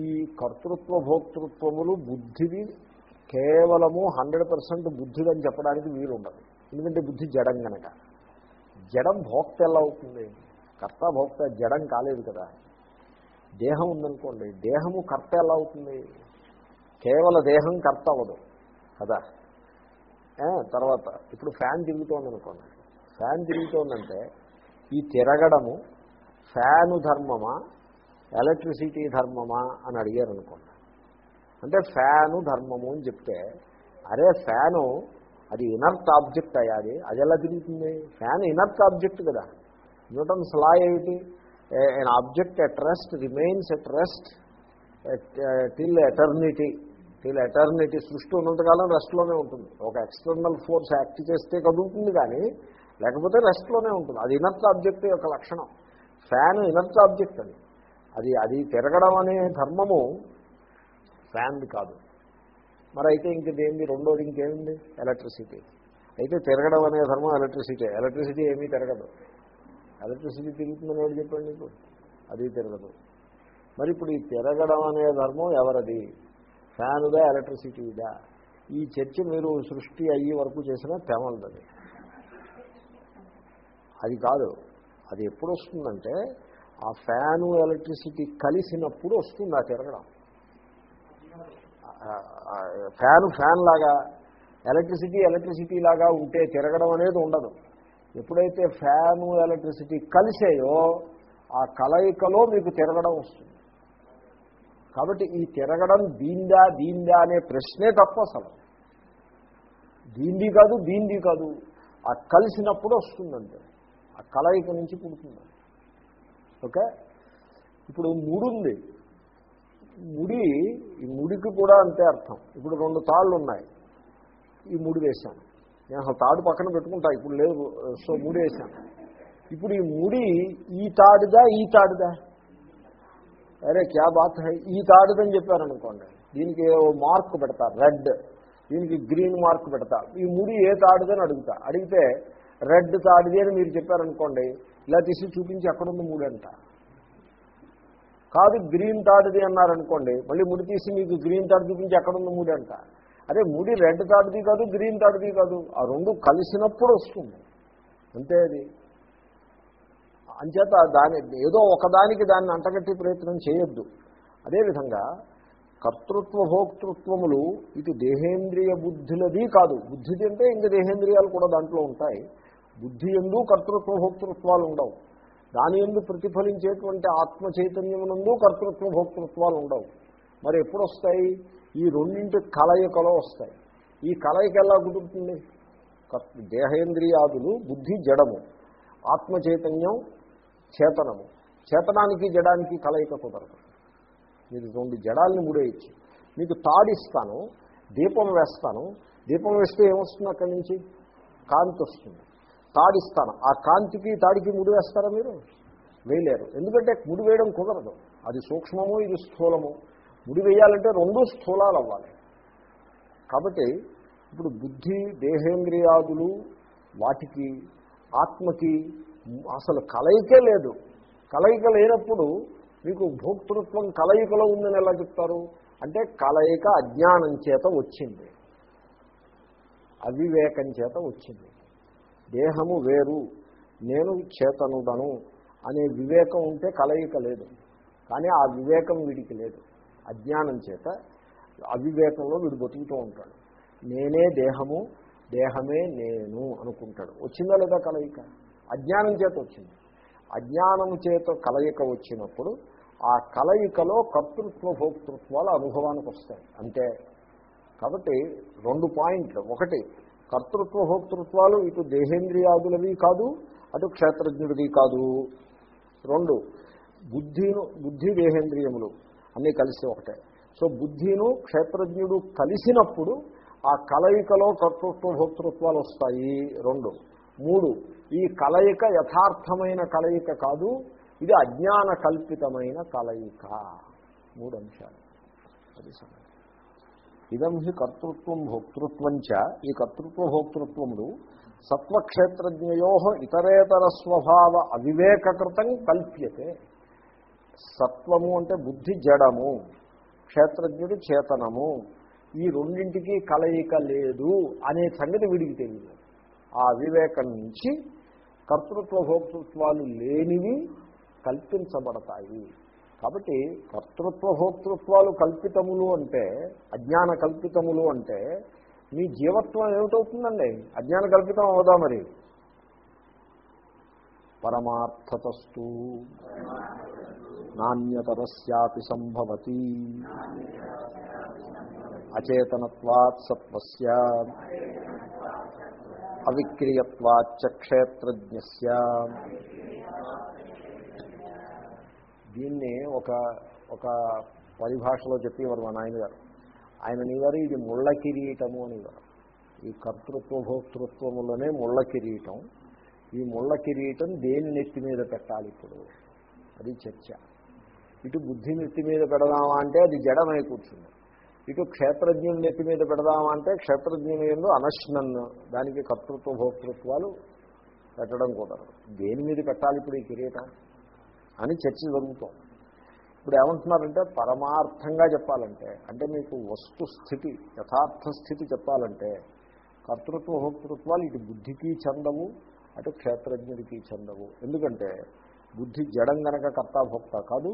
ఈ కర్తృత్వ భోక్తృత్వములు బుద్ధిది కేవలము హండ్రెడ్ పర్సెంట్ బుద్ధిదని చెప్పడానికి వీలుండదు. ఎందుకంటే బుద్ధి జడం గనక. జడం భోక్త ఎలా అవుతుంది? కర్త భోక్త జడం కాలేదు కదా. దేహం ఉందనుకోండి దేహము కర్త ఎలా అవుతుంది? కేవల దేహం కర్త అవ్వదు కదా. తర్వాత ఇప్పుడు ఫ్యాన్ తిరుగుతోంది అనుకోండి ఫ్యాన్ తిరుగుతోందంటే ఈ తిరగడము ఫ్యాను ధర్మమా ఎలక్ట్రిసిటీ ధర్మమా అని అడిగారు అనుకోండి అంటే ఫ్యాను ధర్మము అని చెప్తే అరే ఫ్యాను అది ఇనర్త్ ఆబ్జెక్ట్ అయ్యాది అది. ఎలా తిరుగుతుంది? ఫ్యాన్ ఇనర్త్ ఆబ్జెక్ట్ కదా. న్యూటన్స్ లా ఏమిటి? an object at rest remains at rest till eternity till eternity సృష్టి ఉన్నంతకాలం రెస్ట్లోనే ఉంటుంది. ఒక ఎక్స్టర్నల్ ఫోర్స్ యాక్ట్ చేస్తే కదులుతుంది కానీ లేకపోతే రెస్ట్లోనే ఉంటుంది. అది ఇనర్త్ ఆబ్జెక్ట్ యొక్క లక్షణం. ఫ్యాన్ ఇనర్త్ ఆబ్జెక్ట్ అది అది అది తిరగడం అనే ధర్మము ఫ్యాన్ది కాదు. మరి అయితే ఇంకేంది రెండోది ఇంకేముంది? ఎలక్ట్రిసిటీ అయితే తిరగడం అనే ధర్మం ఎలక్ట్రిసిటీ ఎలక్ట్రిసిటీ ఏమీ తిరగదు. ఎలక్ట్రిసిటీ తిరుగుతుందని వాడు చెప్పండి నీకు? అది తిరగదు. మరి ఇప్పుడు ఈ తిరగడం అనే ధర్మం ఎవరది? ఫ్యానుదా ఎలక్ట్రిసిటీదా ఈ చర్చ మీరు సృష్టి అయ్యే వరకు చేసినా తెమలది అది కాదు. అది ఎప్పుడు వస్తుందంటే ఆ ఫ్యాను ఎలక్ట్రిసిటీ కలిసినప్పుడు వస్తుంది ఆ తిరగడం. ఫ్యాను ఫ్యాన్ లాగా ఎలక్ట్రిసిటీ ఎలక్ట్రిసిటీ లాగా ఉంటే తిరగడం అనేది ఉండదు. ఎప్పుడైతే ఫ్యాను ఎలక్ట్రిసిటీ కలిసాయో ఆ కలయికలో మీకు తిరగడం వస్తుంది. కాబట్టి ఈ తిరగడం దీందా దీందా అనే ప్రశ్నే తప్ప అసలు. దీంది కాదు దీంది కాదు. ఆ కలిసినప్పుడు వస్తుందంటే ఆ కలయిక నుంచి పుడుతుంది ఓకే? ఇప్పుడు మూడుంది. ముడి ఈ ముడికి కూడా అంతే అర్థం. ఇప్పుడు రెండు తాళ్ళు ఉన్నాయి. ఈ ముడి వేశాను. నేను అసలు తాడు పక్కన పెట్టుకుంటా ఇప్పుడు లేదు సో ముడి వేశాను. ఇప్పుడు ఈ ముడి ఈ తాడుదా ఈ తాడుదా? అరే క్యా బాత్ హై? ఈ తాడుదని చెప్పారనుకోండి. దీనికి ఓ మార్క్ పెడతా రెడ్. దీనికి గ్రీన్ మార్క్ పెడతా. ఈ ముడి ఏ తాడుదని అడుగుతా. అడిగితే రెడ్ తాడిది అని మీరు చెప్పారనుకోండి ఇలా తీసి చూపించి ఎక్కడుంది మూడు కాదు గ్రీన్ తాడుది అన్నారనుకోండి మళ్ళీ ముడి తీసి మీకు గ్రీన్ తాడు చూపించి ఎక్కడుంది ముడి అంట. అదే ముడి రెడ్ తాడుది కాదు గ్రీన్ తాడుది కాదు. ఆ రెండు కలిసినప్పుడు వస్తుంది. అంతే అది. అంచేత దాని ఏదో ఒకదానికి దాన్ని అంటగట్టి ప్రయత్నం చేయొద్దు. అదేవిధంగా కర్తృత్వ భోక్తృత్వములు ఇది దేహేంద్రియ బుద్ధులది కాదు. బుద్ధిది అంటే ఇంక దేహేంద్రియాలు కూడా దాంట్లో ఉంటాయి. బుద్ధి ఎందు కర్తృత్వ భోక్తృత్వాలు ఉండవు. దాని ఎందు ప్రతిఫలించేటువంటి ఆత్మ చైతన్యమునందు కర్తృత్వ భోక్తృత్వాలు ఉండవు. మరి ఎప్పుడు వస్తాయి ఈ రెండింటి కలయికలో వస్తాయి. ఈ కలయిక ఎలా కుదురుతుంది? కర్త- దేహేంద్రియాదులు బుద్ధి జడము. ఆత్మ చైతన్యం చేతనము. చేతనానికి జడానికి కలయిక కుదరదు. మీరు రెండు జడాల్ని ముడేయచ్చు. మీకు తాడిస్తాను దీపం వేస్తాను. దీపం వేస్తే ఏమొస్తుంది అక్కడి నుంచి? కాంతి వస్తుంది. తాడిస్తాను. ఆ కాంతికి తాడికి ముడి వేస్తారా మీరు? వేయలేరు. ఎందుకంటే ముడి వేయడం కుదరదు. అది సూక్ష్మము ఇది స్థూలము. ముడి వేయాలంటే రెండు స్థూలాలు అవ్వాలి. కాబట్టి ఇప్పుడు బుద్ధి దేహేంద్రియాదులు వాటికి ఆత్మకి అసలు కలయికే లేదు. కలయిక లేనప్పుడు మీకు భోక్తృత్వం కలయికలో ఉందని ఎలా చెప్తారు? అంటే కలయిక అజ్ఞానం చేత వచ్చింది. అవివేకం చేత వచ్చింది. దేహము వేరు నేను చేతనుడను అనే వివేకం ఉంటే కలయిక లేదు. కానీ ఆ వివేకం వీడికి లేదు. అజ్ఞానం చేత అవివేకంలో వీడు బతుకుతూ ఉంటాడు. నేనే దేహము దేహమే నేను అనుకుంటాడు. వచ్చిందా లేదా కలయిక? అజ్ఞానం చేత వచ్చింది. అజ్ఞానం చేత కలయిక వచ్చినప్పుడు ఆ కలయికలో కర్తృత్వ భోక్తృత్వాలు అనుభవానికి వస్తాయి. అంతే కాబట్టి రెండు పాయింట్లు. ఒకటి కర్తృత్వ భోక్తృత్వాలు ఇటు దేహేంద్రియాదులవి కాదు అటు క్షేత్రజ్ఞుడివి కాదు. రెండు బుద్ధిను బుద్ధి దేహేంద్రియములు అన్నీ కలిసి ఒకటే. సో బుద్ధిను క్షేత్రజ్ఞుడు కలిసినప్పుడు ఆ కలయికలో కర్తృత్వ భోక్తృత్వాలు వస్తాయి రెండు మూడు ఈ కలయిక యథార్థమైన కలయిక కాదు ఇది అజ్ఞాన కల్పితమైన కలయిక. మూడు అంశాలు. అది ఇదం హి కర్తృత్వం భోక్తృత్వం చ. ఈ కర్తృత్వ భోక్తృత్వములు సత్వక్షేత్రజ్ఞయో ఇతరేతర స్వభావ అవివేకృతం కల్ప్యతే. సత్వము అంటే బుద్ధి జడము క్షేత్రజ్ఞుడు చేతనము. ఈ రెండింటికి కలయిక లేదు అనే సంగతి వీడికి తెలియదు. ఆ అవివేకం నుంచి కర్తృత్వ భోక్తృత్వాలు లేనివి కల్పించబడతాయి. కాబట్టి కర్తృత్వ భోక్తృత్వాలు కల్పితములు అంటే అజ్ఞాన కల్పితములు అంటే మీ జీవత్వం ఏమిటవుతుందండి? అజ్ఞాన కల్పితం అవదా మరి? పరమార్థతస్తు. నాణ్యతరస్యాపి సంభవతి. అచేతనత్వాత్ సత్వస్య. అవిక్రియత్వాచ్చ క్షేత్రజ్ఞ దీన్ని ఒక ఒక పరిభాషలో చెప్పేవారు మా నాయనగారు. ఆయన నీవారు ఇది ముళ్ళ కిరీటము అనేవారు. ఈ కర్తృత్వ భోక్తృత్వములనే ముళ్ళ కిరీటం. ఈ ముళ్ళ కిరీటం దేని నెత్తి మీద పెట్టాలి ఇప్పుడు? అది చర్చ. ఇటు బుద్ధి నెత్తి మీద పెడదామా అంటే అది జడమై కూర్చుంది. ఇటు క్షేత్రజ్ఞుని నెత్తి మీద పెడదామా అంటే క్షేత్రజ్ఞులు అనశ్నన్ను దానికి కర్తృత్వ భోక్తృత్వాలు పెట్టడం కుదరదు. దేని మీద పెట్టాలి ఇప్పుడు ఈ కిరీటం? అని చర్చ జరుగుతోంది ఇప్పుడు ఏమంటున్నారంటే పరమార్థంగా చెప్పాలంటే అంటే మీకు వస్తు స్థితి యథార్థ స్థితి చెప్పాలంటే కర్తృత్వ హోక్తృత్వాలు ఇటు బుద్ధికి చెందవు అటు క్షేత్రజ్ఞుడికి చెందవు. ఎందుకంటే బుద్ధి జడం గనక కర్తాభోక్త కాదు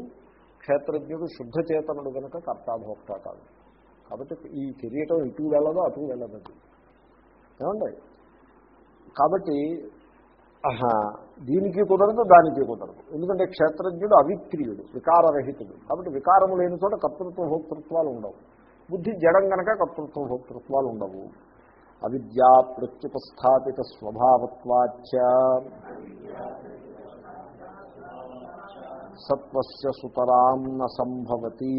క్షేత్రజ్ఞుడు శుద్ధ చేతనుడు గనక కర్తాభోక్త కాదు. కాబట్టి ఈ కిరీటం ఇటు వెళ్ళదు అటు వెళ్ళదు. ఏమండి? కాబట్టి దీనికి కుదరదు దానికి కుదరదు. ఎందుకంటే క్షేత్రజ్ఞుడు అవిక్రియుడు వికారరహితుడు. కాబట్టి వికారము లేని చోట కర్తృత్వ భోక్తృత్వాలు ఉండవు. బుద్ధి జడం గనక కర్తృత్వ భోక్తృత్వాలు ఉండవు. అవిద్యా ప్రత్యుపస్థాపిత స్వభావత్వాచ సత్వస్య సుతరాం న సంభవతి.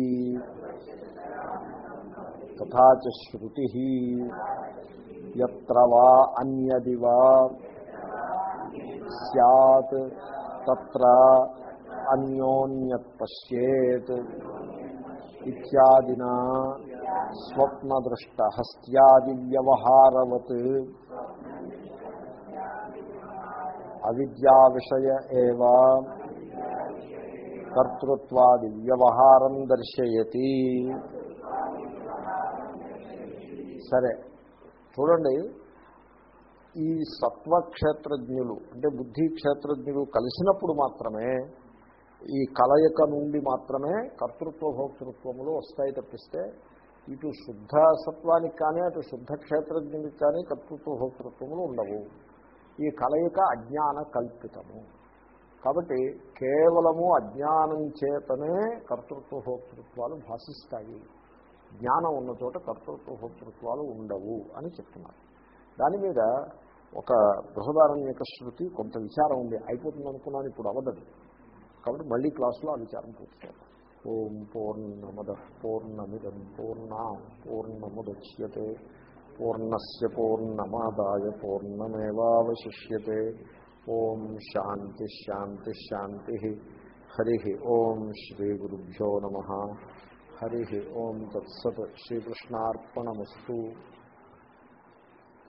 తథా చ ఎత్ర వా అన్యదివా సత్ తత్ర అన్యోన్యత్ పశ్యేత్ ఇత్యాదినా స్వప్నదృష్ట హస్త్యాది వ్యవహారవత్ అవిద్యా విషయ ఏవ కర్తృత్వాది వ్యవహారం దర్శయతి. సరే చూడండి ఈ సత్వక్షేత్రజ్ఞులు అంటే బుద్ధి క్షేత్రజ్ఞులు కలిసినప్పుడు మాత్రమే ఈ కలయిక నుండి మాత్రమే కర్తృత్వ భోక్తృత్వములు వస్తాయి తప్పిస్తే ఇటు శుద్ధ సత్వానికి కానీ అటు శుద్ధ క్షేత్రజ్ఞునికి కానీ కర్తృత్వ భోక్తృత్వములు ఉండవు. ఈ కలయిక అజ్ఞాన కల్పితము. కాబట్టి కేవలము అజ్ఞానం చేతనే కర్తృత్వ భోక్తృత్వాలు భాషిస్తాయి జ్ఞానం ఉన్న చోట కర్తృత్వ భోక్తృత్వాలు ఉండవు అని చెప్తున్నారు. దాని మీద ఒక బృహదారణ్యక శృతి కొంత విచారం ఉంది. అయిపోతుంది అనుకున్నాను ఇప్పుడు అవదదు. కాబట్టి మళ్ళీ క్లాసులో ఆ విచారం పూర్తి ఓం పూర్ణమద పూర్ణమిదం పూర్ణ పూర్ణముద్యతే. పూర్ణస్ పూర్ణమాదాయ పూర్ణమేవాశిష్యే ఓం శాంతి శాంతి శాంతి. హరి ఓం శ్రీ గురుభ్యో నమ. హరి ఓం తత్సత్. శ్రీకృష్ణార్పణమస్తు